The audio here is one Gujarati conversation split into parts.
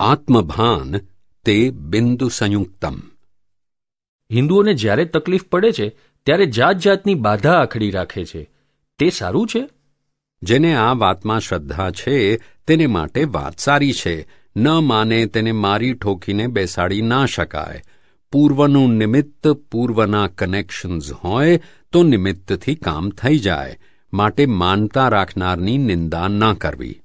આત્મભાન તે બિંદુ સંયુક્તમ. હિન્દુઓને જ્યારે તકલીફ પડે છે ત્યારે જાત જાતની બાધા આખડી રાખે છે. તે સારું છે? જેને આ વાતમાં શ્રદ્ધા છે તેને માટે વાત સારી છે. ન માને તેને મારી ઠોકીને બેસાડી ના શકાય. પૂર્વનું નિમિત્ત પૂર્વના કનેક્શન્સ હોય તો નિમિત્તથી કામ થઈ જાય. માટે માનતા રાખનારની નિંદા ના કરવી.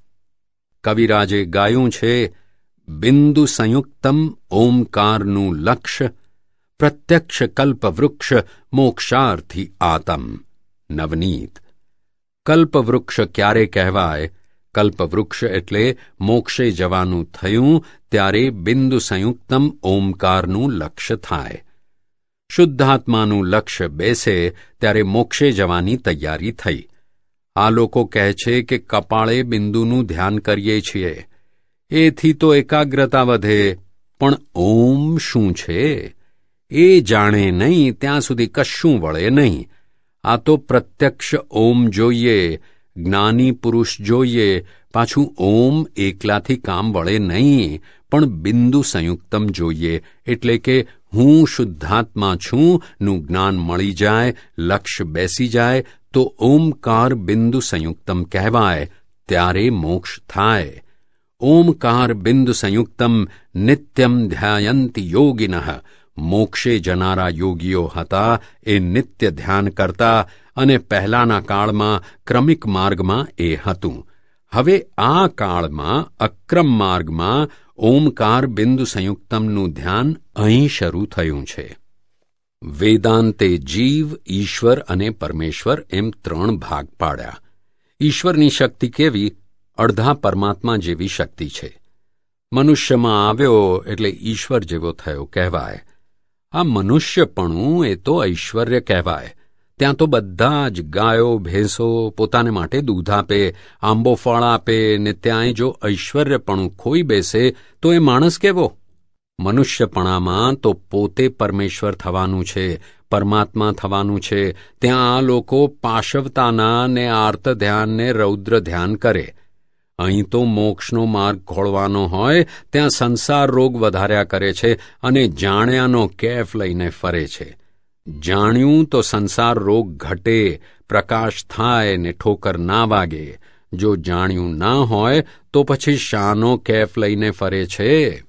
કવિરાજે ગાયું છે બિંદુ સંયુક્તમ ઓમકારનું લક્ષ્ય પ્રત્યક્ષ કલ્પવૃક્ષ મોક્ષાર્થી આતમ નવનીત કલ્પવૃક્ષ ક્યારે કહેવાય કલ્પવૃક્ષ એટલે મોક્ષે જવાનું થયું ત્યારે બિંદુ સંયુક્તમ ઓમકારનું લક્ષ્ય થાય શુદ્ધાત્માનું લક્ષ્ય બેસે ત્યારે મોક્ષે જવાની તૈયારી થઈ આ લોકો કહે છે કે કપાળે બિંદુનું ધ્યાન કરીએ છીએ એથી તો એકાગ્રતા વધે, પણ ઓમ શું છે? એ જાણે નહીં, ત્યાં સુધી કશું વળે નહીં. આ તો પ્રત્યક્ષ ઓમ જોઈએ, જ્ઞાની પુરુષ જોઈએ, પાછું ઓમ એકલાથી કામ વળે નહીં, પણ બિંદુ સંયુક્તમ જોઈએ, એટલે કે હું શુદ્ધાત્મા છું, નું જ્ઞાન મળી જાય લક્ષ્ય બેસી જાય, તો ઓમકાર બિંદુ સંયુક્તમ કહેવાય, ત્યારે મોક્ષ થાય. ઓમકાર બિંદુ સંયુક્તમ નિત્યમ ધ્યાયંતી યોગિન મોક્ષે જનારા યોગીઓ હતા એ નિત્ય ધ્યાન કરતા અને પહેલાના કાળમાં ક્રમિક માર્ગમાં એ હતું હવે આ કાળમાં અક્રમ માર્ગમાં ઓમકાર બિંદુ સંયુક્તમનું ધ્યાન અહીં શરૂ થયું છે વેદાંતે જીવ ઈશ્વર અને પરમેશ્વર એમ ત્રણ ભાગ પાડ્યા ઈશ્વરની શક્તિ કેવી અડધા પરમાત્મા જેવી શક્તિ છે. મનુષ્યમાં આવ્યો એટલે ઈશ્વર જેવો થયો કહેવાય. આ મનુષ્યપણું એ તો ઐશ્વર્ય કહેવાય. ત્યાં તો બધા જ ગાયો, ભેંસો પોતાને માટે દૂધ આપે, આંબો ફળ આપે ને ત્યાંય જો ઐશ્વર્યપણું ખોઈ બેસે, તો એ માણસ કેવો? મનુષ્યપણામાં તો પોતે પરમેશ્વર થવાનું છે, પરમાત્મા થવાનું છે. ત્યાં આ લોકો પાશવતાના ને આર્ત ધ્યાન ને રૌદ્ર ધ્યાન કરે. અહીં તો મોક્ષનો માર્ગ ખોળવાનો હોય, ત્યાં સંસાર રોગ વધાર્યા કરે છે અને જાણ્યાનો કેફ લઈને ફરે છે. જાણ્યું તો સંસાર રોગ ઘટે, પ્રકાશ થાય ને ઠોકર ના વાગે. જો જાણ્યું ના હોય, તો પછી શાનો કેફ લઈને ફરે છે?